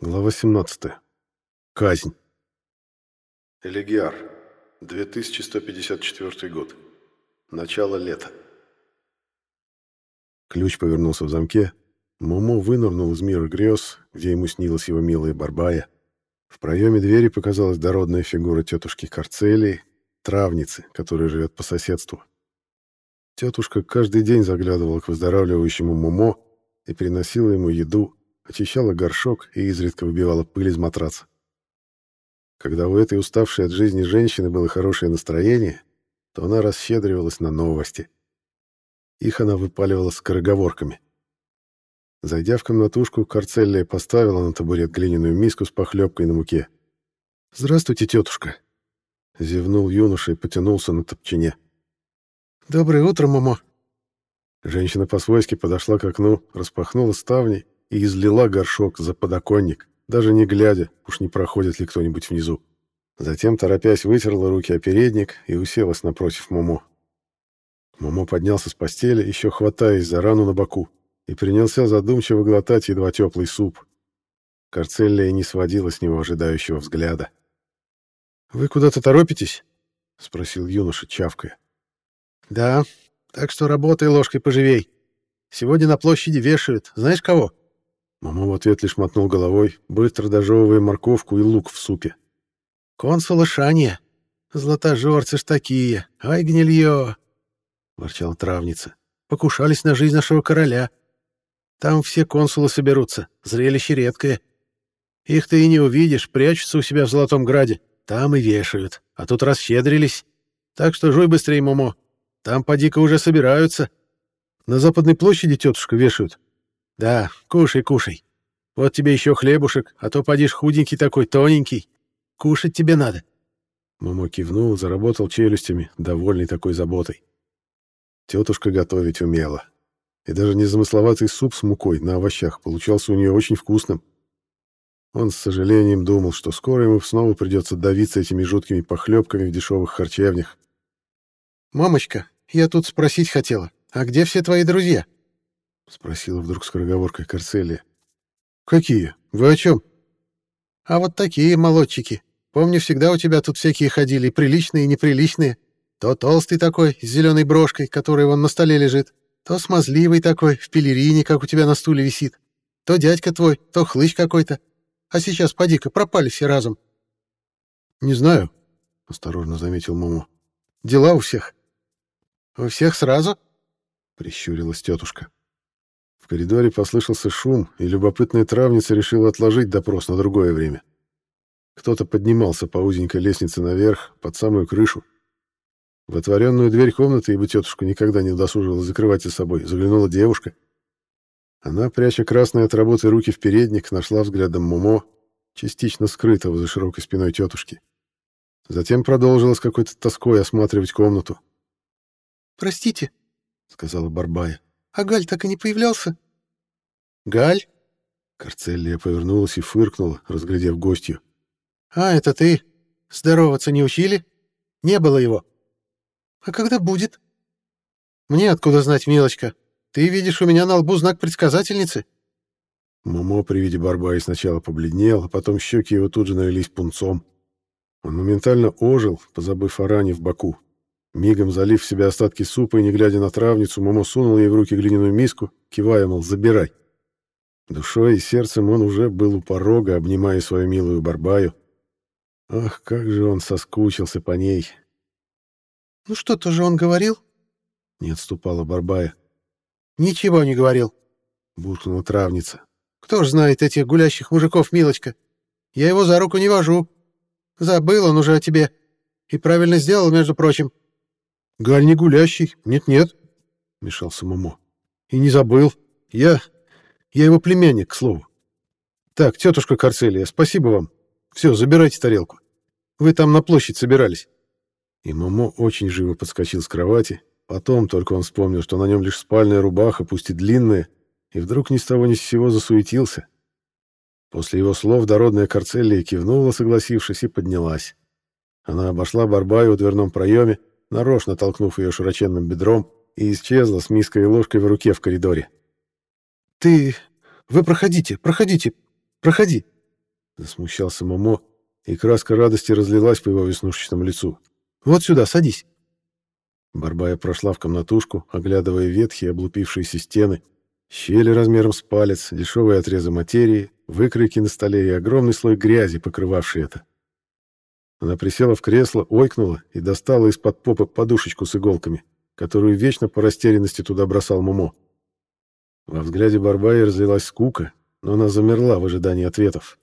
Глава 17. Казнь. Элегиар. 2154 год. Начало лета. Ключ повернулся в замке. Момо вынырнул из мира грез, где ему снилась его милая Барбая. В проеме двери показалась дородная фигура тетушки Карцелии, травницы, которая живет по соседству. Тетушка каждый день заглядывала к выздоравливающему Момо и приносила ему еду, очищала горшок и изредка выбивала пыль из матраца. Когда у этой уставшей от жизни женщины было хорошее настроение, то она расщедривалась на новости. Их она выпаливала скороговорками. Зайдя в комнатушку, Карцеллия поставила на табурет глиняную миску с похлебкой на муке. «Здравствуйте, тетушка!» Зевнул юноша и потянулся на топчине. «Доброе утро, Момо!» Женщина по-свойски подошла к окну, распахнула ставни и излила горшок за подоконник, даже не глядя, уж не проходит ли кто-нибудь внизу. Затем, торопясь, вытерла руки о передник и уселась напротив Момо. Момо поднялся с постели, еще хватаясь за рану на боку, и принялся задумчиво глотать едва теплый суп. Карцелия не сводила с него ожидающего взгляда. «Вы куда-то торопитесь?» — спросил юноша, чавкая. «Да, так что работай ложкой поживей. Сегодня на площади вешают. Знаешь кого?» Мама в ответ лишь мотнул головой, быстро дожевывая морковку и лук в супе. «Консула Шания. Златожорцы ж такие. Ай, гнилье!» — ворчала травница. «Покушались на жизнь нашего короля. Там все консулы соберутся. Зрелище редкое. Их ты и не увидишь, прячутся у себя в Золотом Граде. Там и вешают. А тут расщедрились. Так что жуй быстрее, Момо. Там поди-ка уже собираются. На Западной площади тетушка вешают. Да, кушай, кушай. Вот тебе еще хлебушек, а то поди ж худенький такой, тоненький. Кушать тебе надо. Момо кивнул, заработал челюстями, довольный такой заботой. Тетушка готовить умела. И даже незамысловатый суп с мукой на овощах получался у нее очень вкусным. Он с сожалением думал, что скоро ему снова придется давиться этими жуткими похлебками в дешевых харчевнях. «Мамочка, я тут спросить хотела, а где все твои друзья?» — спросила вдруг скороговоркой Карцелия. «Какие? Вы о чем?» «А вот такие молодчики. Помню, всегда у тебя тут всякие ходили, приличные и неприличные. То толстый такой, с зеленой брошкой, которая вон на столе лежит, то смазливый такой, в пелерине, как у тебя на стуле висит. То дядька твой, то хлыщ какой-то. А сейчас, поди-ка, пропали все разом». «Не знаю», — осторожно заметил Момо. «Дела у всех». «У всех сразу?» — прищурилась тетушка. В коридоре послышался шум, и любопытная травница решила отложить допрос на другое время. Кто-то поднимался по узенькой лестнице наверх, под самую крышу. В отворенную дверь комнаты, ибо тетушка никогда не удосужилась закрывать за собой, заглянула девушка. Она, пряча красные от работы руки в передник, нашла взглядом Момо, частично скрытого за широкой спиной тетушки. Затем продолжила с какой-то тоской осматривать комнату. «Простите», — сказала Барбая. А Галь так и не появлялся? Галь? Карцеллия повернулась и фыркнула, разглядев гостью. А, это ты? Здороваться не учили? Не было его. А когда будет? Мне откуда знать, милочка? Ты видишь у меня на лбу знак предсказательницы? Момо при виде Барбаи сначала побледнел, а потом щеки его тут же налились пунцом. Он моментально ожил, позабыв о ране в боку. Мигом залив в себя остатки супа и, не глядя на травницу, Момо сунул ей в руки глиняную миску, кивая, мол, забирай. Душой и сердцем он уже был у порога, обнимая свою милую Барбаю. Ах, как же он соскучился по ней. «Ну что-то же он говорил?» Не отступала Барбая. «Ничего не говорил», — буркнула травница. «Кто ж знает этих гулящих мужиков, милочка? Я его за руку не вожу. Забыл он уже о тебе. И правильно сделал, между прочим. Галь не гулящий. Нет-нет, вмешался Момо. И не забыл. Я... Я его племянник, к слову. Так, тетушка Карцелия, спасибо вам. Все, забирайте тарелку. Вы там на площадь собирались. И Момо очень живо подскочил с кровати. Потом только он вспомнил, что на нем лишь спальная рубаха, пусть и длинная, и вдруг ни с того ни с сего засуетился. После его слов дородная Карцелия кивнула, согласившись, и поднялась. Она обошла Барбаю в дверном проеме, нарочно толкнув ее широченным бедром, и исчезла с миской и ложкой в руке в коридоре. «Ты... Вы проходите, проходите, проходи!» Засмущался Момо, и краска радости разлилась по его веснушечному лицу. «Вот сюда, садись!» Барбая прошла в комнатушку, оглядывая ветхие облупившиеся стены, щели размером с палец, дешевые отрезы материи, выкройки на столе и огромный слой грязи, покрывавший это. Она присела в кресло, ойкнула и достала из-под попы подушечку с иголками, которую вечно по растерянности туда бросал Момо. Во взгляде Барбаи разлилась скука, но она замерла в ожидании ответов.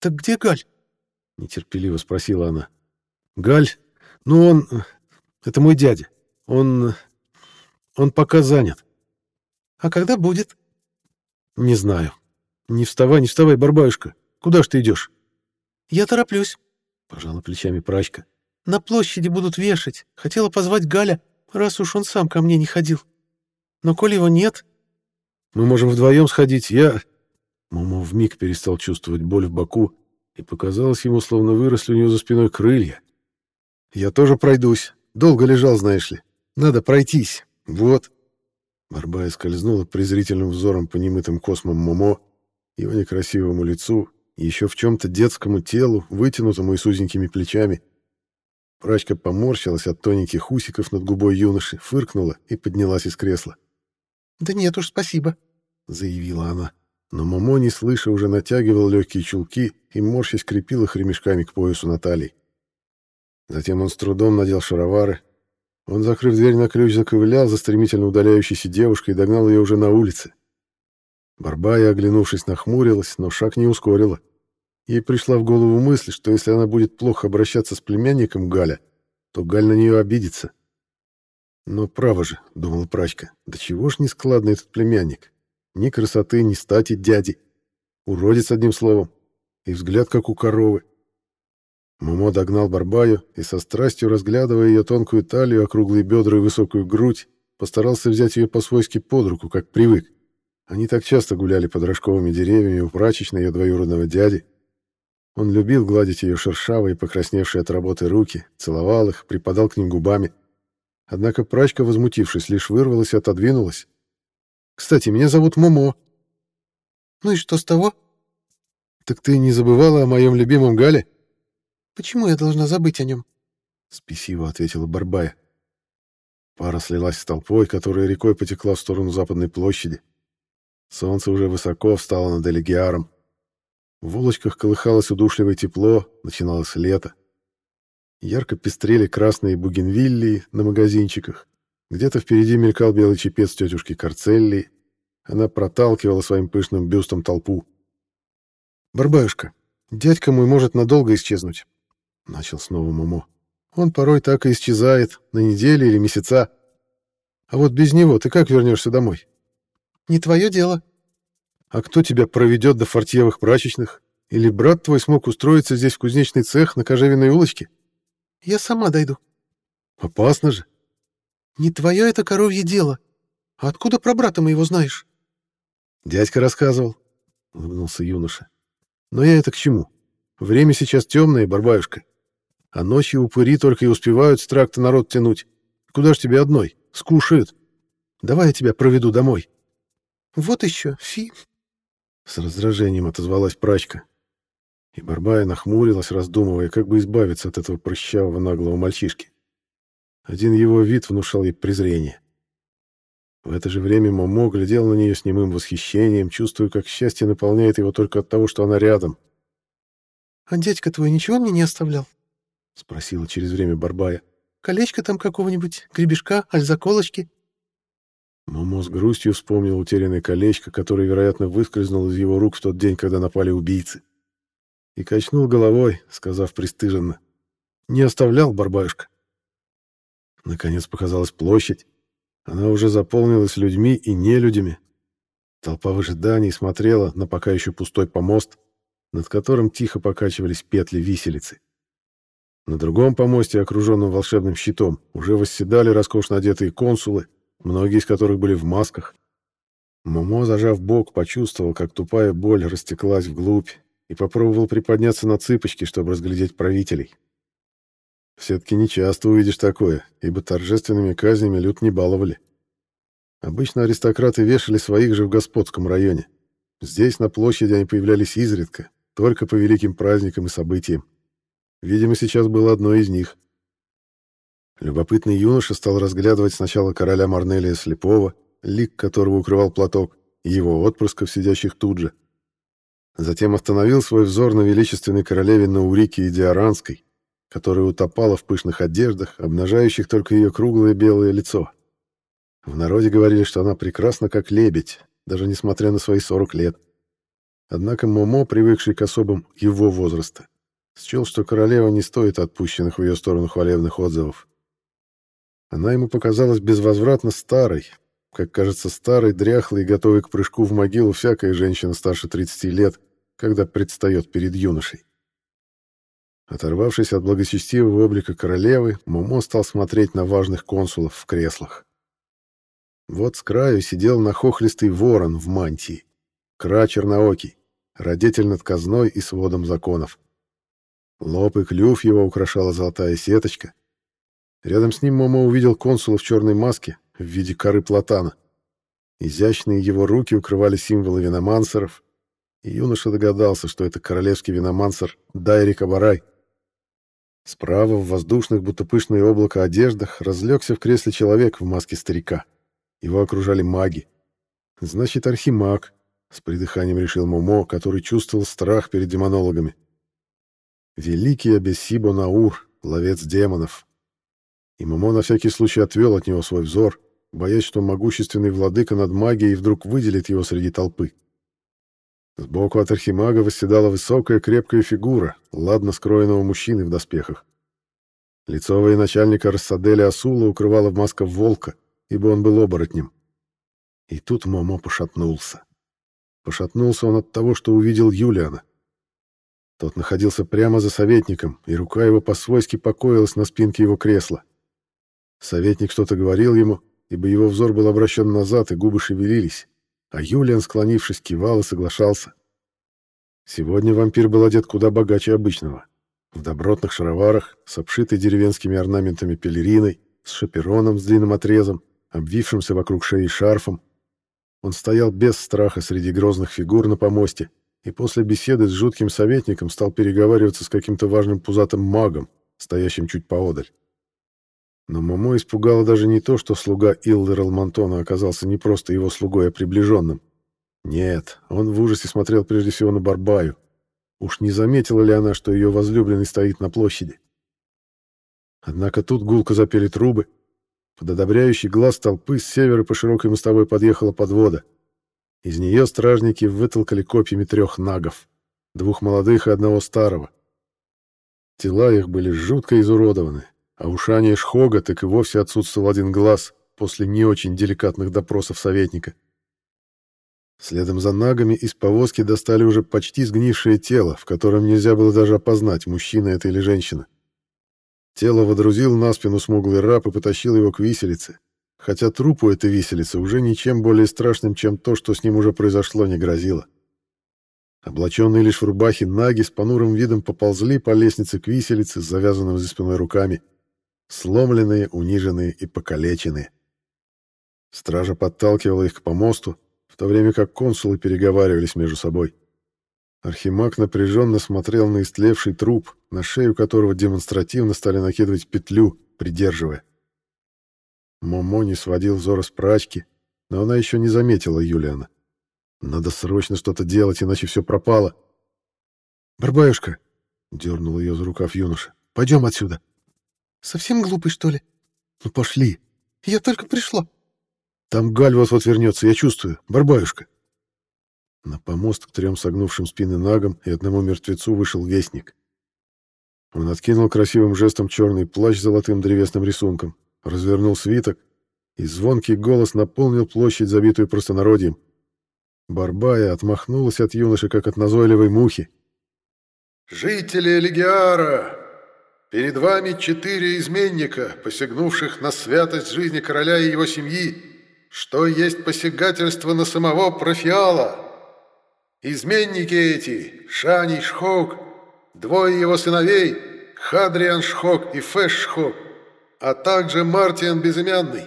«Так где Галь?» — нетерпеливо спросила она. «Галь? Ну, он... Это мой дядя. Он... Он пока занят». «А когда будет?» «Не знаю. Не вставай, не вставай, Барбаюшка. Куда ж ты идешь?» «Я тороплюсь», — пожала плечами прачка. «На площади будут вешать. Хотела позвать Галя, раз уж он сам ко мне не ходил. Но коли его нет...» «Мы можем вдвоем сходить. Я...» Момо вмиг перестал чувствовать боль в боку, и показалось ему, словно выросли у него за спиной крылья. «Я тоже пройдусь. Долго лежал, знаешь ли. Надо пройтись. Вот». Барбая скользнула презрительным взором по немытым космам Момо, его некрасивому лицу еще в чем-то детскому телу, вытянутому и с узенькими плечами. Прачка поморщилась от тоненьких усиков над губой юноши, фыркнула и поднялась из кресла. «Да нет уж, спасибо», — заявила она. Но Момо, не слыша, уже натягивал легкие чулки и, морщась, крепил их ремешками к поясу на талии. Затем он с трудом надел шаровары. Он, закрыв дверь на ключ, заковылял за стремительно удаляющейся девушкой и догнал ее уже на улице. Барбая, оглянувшись, нахмурилась, но шаг не ускорила. Ей пришла в голову мысль, что если она будет плохо обращаться с племянником Галя, то Галь на нее обидится. Но право же, — думала прачка, — да чего ж нескладный этот племянник? Ни красоты, ни стати дяди. Уродец одним словом. И взгляд, как у коровы. Момо догнал Барбаю и со страстью, разглядывая ее тонкую талию, округлые бедра и высокую грудь, постарался взять ее по-свойски под руку, как привык. Они так часто гуляли под рожковыми деревьями у прачечной ее двоюродного дяди, он любил гладить ее шершавые, покрасневшие от работы руки, целовал их, припадал к ним губами. Однако прачка, возмутившись, лишь вырвалась и отодвинулась. «Кстати, меня зовут Момо». «Ну и что с того?» «Так ты не забывала о моем любимом Гале?» «Почему я должна забыть о нем?» Спесиво ответила Барбая. Пара слилась с толпой, которая рекой потекла в сторону западной площади. Солнце уже высоко встало над Элегиаром. В улочках колыхалось удушливое тепло, начиналось лето. Ярко пестрели красные бугенвиллии на магазинчиках. Где-то впереди мелькал белый чепец тетушки Карцелли. Она проталкивала своим пышным бюстом толпу. «Барбаюшка, дядька мой может надолго исчезнуть», — начал снова Момо. «Он порой так и исчезает, на недели или месяца. А вот без него ты как вернешься домой?» «Не твое дело», а кто тебя проведет до фортьевых прачечных? Или брат твой смог устроиться здесь в кузнечный цех на кожевенной улочке? Я сама дойду. Опасно же. Не твое это коровье дело. А откуда про брата моего знаешь? Дядька рассказывал, — улыбнулся юноша. Но я это к чему? Время сейчас темное, Барбаюшка. А ночью упыри только и успевают с тракта народ тянуть. Куда ж тебе одной? Скушают. Давай я тебя проведу домой. Вот еще, фи, с раздражением отозвалась прачка. И Барбая нахмурилась, раздумывая, как бы избавиться от этого прыщавого наглого мальчишки. Один его вид внушал ей презрение. В это же время Момо глядел на нее с немым восхищением, чувствуя, как счастье наполняет его только от того, что она рядом. «А дядька твой ничего мне не оставлял?» — спросила через время Барбая. «Колечко там какого-нибудь, гребешка, аль заколочки?» Момо с грустью вспомнил утерянное колечко, которое, вероятно, выскользнуло из его рук в тот день, когда напали убийцы. И качнул головой, сказав пристыженно. «Не оставлял, Барбаюшка». Наконец показалась площадь. Она уже заполнилась людьми и нелюдями. Толпа в ожидании смотрела на пока еще пустой помост, над которым тихо покачивались петли виселицы. На другом помосте, окруженном волшебным щитом, уже восседали роскошно одетые консулы, многие из которых были в масках. Момо, зажав бок, почувствовал, как тупая боль растеклась вглубь, и попробовал приподняться на цыпочки, чтобы разглядеть правителей. Все-таки нечасто увидишь такое, ибо торжественными казнями люд не баловали. Обычно аристократы вешали своих же в господском районе. Здесь, на площади, они появлялись изредка, только по великим праздникам и событиям. Видимо, сейчас было одно из них. Любопытный юноша стал разглядывать сначала короля Марнелия Слепого, лик которого укрывал платок, и его отпрысков, сидящих тут же. Затем остановил свой взор на величественной королеве Наурике и Диаранской, которая утопала в пышных одеждах, обнажающих только ее круглое белое лицо. В народе говорили, что она прекрасна, как лебедь, даже несмотря на свои 40 лет. Однако Момо, привыкший к особам его возраста, счел, что королева не стоит отпущенных в ее сторону хвалебных отзывов. Она ему показалась безвозвратно старой, как кажется, старой, дряхлой и готовой к прыжку в могилу всякая женщина старше 30 лет, когда предстает перед юношей. Оторвавшись от благочестивого облика королевы, Момо стал смотреть на важных консулов в креслах. Вот с краю сидел нахохлистый ворон в мантии, Кра Черноокий, радетель над казной и сводом законов. Лоб и клюв его украшала золотая сеточка, Рядом с ним Момо увидел консула в черной маске в виде коры платана. Изящные его руки укрывали символы веномансеров, и юноша догадался, что это королевский веномансер Дайрик Обарай. Справа в воздушных, будто пышное облако одеждах, разлегся в кресле человек в маске старика. Его окружали маги. Значит, архимаг, с придыханием решил Момо, который чувствовал страх перед демонологами. Великий Абессибо Наур, ловец демонов, и Момо на всякий случай отвел от него свой взор, боясь, что могущественный владыка над магией вдруг выделит его среди толпы. Сбоку от архимага восседала высокая крепкая фигура, ладно скроенного мужчины в доспехах. Лицо военачальника Рассаделя Асула укрывало маска волка, ибо он был оборотнем. И тут Момо пошатнулся. Пошатнулся он от того, что увидел Юлиана. Тот находился прямо за советником, и рука его по-свойски покоилась на спинке его кресла. Советник что-то говорил ему, ибо его взор был обращен назад, и губы шевелились, а Юлиан, склонившись, кивал и соглашался. Сегодня вампир был одет куда богаче обычного. В добротных шароварах, с обшитой деревенскими орнаментами пелериной, с шапероном с длинным отрезом, обвившимся вокруг шеи шарфом. Он стоял без страха среди грозных фигур на помосте, и после беседы с жутким советником стал переговариваться с каким-то важным пузатым магом, стоящим чуть поодаль. Но Момо испугало даже не то, что слуга Иллы Ралмантона оказался не просто его слугой, а приближенным. Нет, он в ужасе смотрел прежде всего на Барбаю. Уж не заметила ли она, что ее возлюбленный стоит на площади? Однако тут гулко запели трубы. Под одобряющий глаз толпы с севера по широкой мостовой подъехала подвода. Из нее стражники вытолкали копьями трех нагов, двух молодых и одного старого. Тела их были жутко изуродованы, а у Шани Шхога так и вовсе отсутствовал один глаз после не очень деликатных допросов советника. Следом за нагами из повозки достали уже почти сгнившее тело, в котором нельзя было даже опознать, мужчина это или женщина. Тело водрузил на спину смуглый раб и потащил его к виселице, хотя трупу этой виселицы уже ничем более страшным, чем то, что с ним уже произошло, не грозило. Облаченные лишь в рубахе наги с понурым видом поползли по лестнице к виселице с завязанными за спиной руками — сломленные, униженные и покалеченные. Стража подталкивала их к помосту, в то время как консулы переговаривались между собой. Архимаг напряженно смотрел на истлевший труп, на шею которого демонстративно стали накидывать петлю, придерживая. Момо не сводил взора с прачки, но она еще не заметила Юлиана. Надо срочно что-то делать, иначе все пропало. «Барбаюшка!» — дернул ее за рукав юноша. «Пойдем отсюда!» Совсем глупый, что ли? Ну, пошли. Я только пришла. Там Галь вот-вот вернется, я чувствую. Барбаюшка. На помост к трем согнувшим спины нагам и одному мертвецу вышел вестник. Он откинул красивым жестом черный плащ с золотым древесным рисунком, развернул свиток, и звонкий голос наполнил площадь, забитую простонародьем. Барбая отмахнулась от юноши, как от назойливой мухи. «Жители Элегиара, Перед вами четыре изменника, посягнувших на святость жизни короля и его семьи, что есть посягательство на самого Профиала. Изменники эти, Шани Шхок, двое его сыновей, Хадриан Шхок и Фэш Шхок, а также Мартиан Безымянный.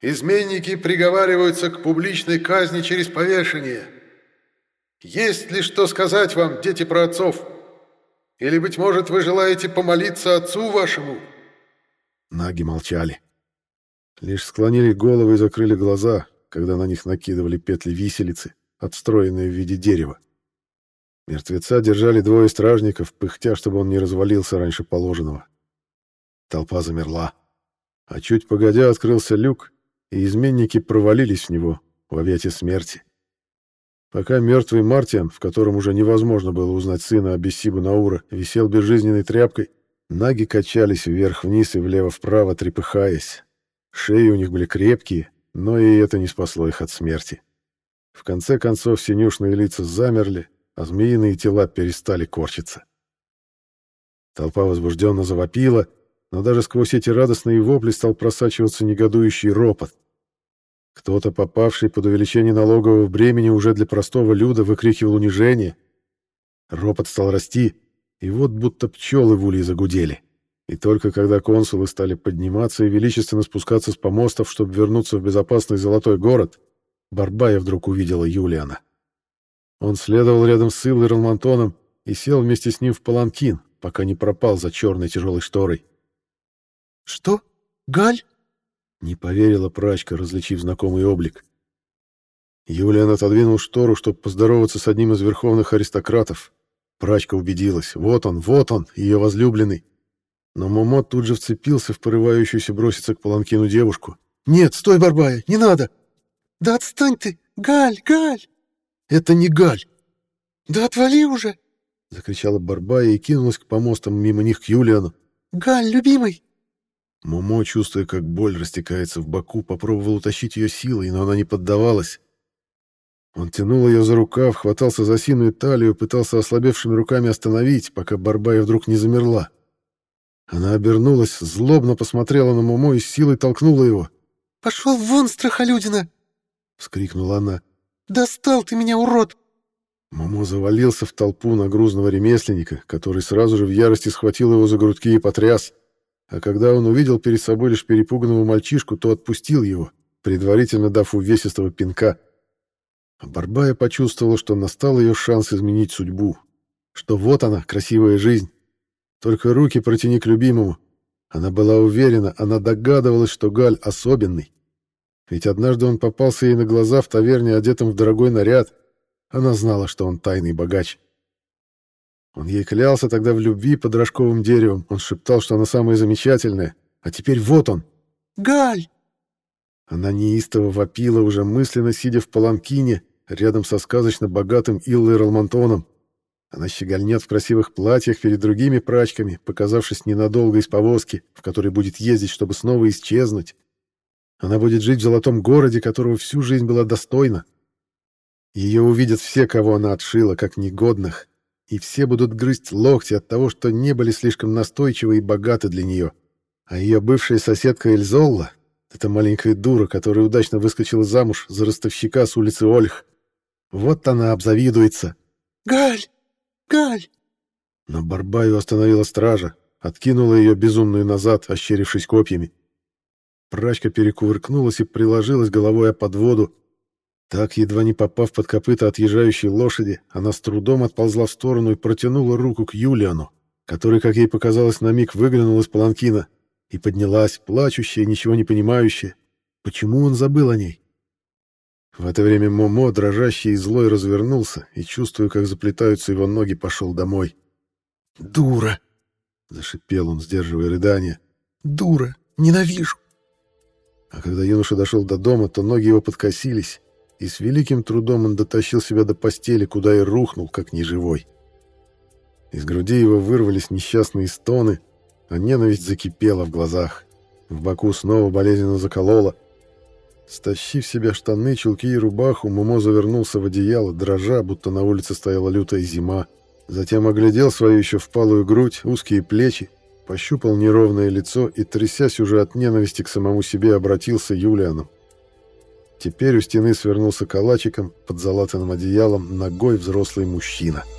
Изменники приговариваются к публичной казни через повешение. Есть ли что сказать вам, дети праотцов? Или, быть может, вы желаете помолиться отцу вашему?» Наги молчали. Лишь склонили головы и закрыли глаза, когда на них накидывали петли виселицы, отстроенные в виде дерева. Мертвеца держали двое стражников, пыхтя, чтобы он не развалился раньше положенного. Толпа замерла. А чуть погодя открылся люк, и изменники провалились в него, в объятия смерти. Пока мертвый Мартиан, в котором уже невозможно было узнать сына Абиссибу Наура, висел безжизненной тряпкой, наги качались вверх-вниз и влево-вправо, трепыхаясь. Шеи у них были крепкие, но и это не спасло их от смерти. В конце концов синюшные лица замерли, а змеиные тела перестали корчиться. Толпа возбужденно завопила, но даже сквозь эти радостные вопли стал просачиваться негодующий ропот. Кто-то, попавший под увеличение налогового бремени уже для простого люда, выкрикивал унижение. Ропот стал расти, и вот будто пчелы в улье загудели. И только когда консулы стали подниматься и величественно спускаться с помостов, чтобы вернуться в безопасный золотой город, Барбая вдруг увидела Юлиана. Он следовал рядом с Иллой Ралмантоном и сел вместе с ним в паланкин, пока не пропал за черной тяжелой шторой. «Что? Галь?» Не поверила прачка, различив знакомый облик. Юлиан отодвинул штору, чтобы поздороваться с одним из верховных аристократов. Прачка убедилась. Вот он, вот он, ее возлюбленный. Но Момо тут же вцепился в порывающуюся броситься к паланкину девушку. «Нет, стой, Барбая, не надо!» «Да отстань ты! Галь, Галь!» «Это не Галь!» «Да отвали уже!» — закричала Барбая и кинулась к помостам мимо них к Юлиану. «Галь, любимый!» Момо, чувствуя, как боль растекается в боку, попробовал утащить ее силой, но она не поддавалась. Он тянул ее за рукав, хватался за осиную талию, пытался ослабевшими руками остановить, пока Барбая вдруг не замерла. Она обернулась, злобно посмотрела на Момо и с силой толкнула его. «Пошел вон, страхолюдина!» — вскрикнула она. «Достал ты меня, урод!» Момо завалился в толпу на грузного ремесленника, который сразу же в ярости схватил его за грудки и потряс а когда он увидел перед собой лишь перепуганного мальчишку, то отпустил его, предварительно дав увесистого пинка. А Барбая почувствовала, что настал ее шанс изменить судьбу, что вот она, красивая жизнь. Только руки протяни к любимому. Она была уверена, она догадывалась, что Галь особенный. Ведь однажды он попался ей на глаза в таверне, одетым в дорогой наряд. Она знала, что он тайный богач. Он ей клялся тогда в любви под рожковым деревом. Он шептал, что она самая замечательная. А теперь вот он. «Галь!» Она неистово вопила, уже мысленно сидя в паланкине, рядом со сказочно богатым Иллой Ралмантоном. Она щегольнет в красивых платьях перед другими прачками, показавшись ненадолго из повозки, в которой будет ездить, чтобы снова исчезнуть. Она будет жить в золотом городе, которого всю жизнь была достойна. Ее увидят все, кого она отшила, как негодных, и все будут грызть локти от того, что не были слишком настойчивы и богаты для нее. А ее бывшая соседка Эльзолла, эта маленькая дура, которая удачно выскочила замуж за ростовщика с улицы Ольх, вот она обзавидуется. «Галь! Галь!» Но Барбаю остановила стража, откинула ее безумную назад, ощерившись копьями. Прачка перекувыркнулась и приложилась головой о подводу, так, едва не попав под копыта отъезжающей лошади, она с трудом отползла в сторону и протянула руку к Юлиану, который, как ей показалось, на миг выглянул из паланкина и поднялась, плачущая, ничего не понимающая. Почему он забыл о ней? В это время Момо, дрожащий и злой, развернулся и, чувствуя, как заплетаются его ноги, пошел домой. «Дура!» — зашипел он, сдерживая рыдание. «Дура! Ненавижу!» А когда юноша дошел до дома, то ноги его подкосились, и с великим трудом он дотащил себя до постели, куда и рухнул, как неживой. Из груди его вырвались несчастные стоны, а ненависть закипела в глазах. В боку снова болезненно закололо. Стащив с себя штаны, чулки и рубаху, Момо завернулся в одеяло, дрожа, будто на улице стояла лютая зима. Затем оглядел свою еще впалую грудь, узкие плечи, пощупал неровное лицо и, трясясь уже от ненависти к самому себе, обратился Юлианом. Теперь у стены свернулся калачиком под залатанным одеялом нагой взрослый мужчина —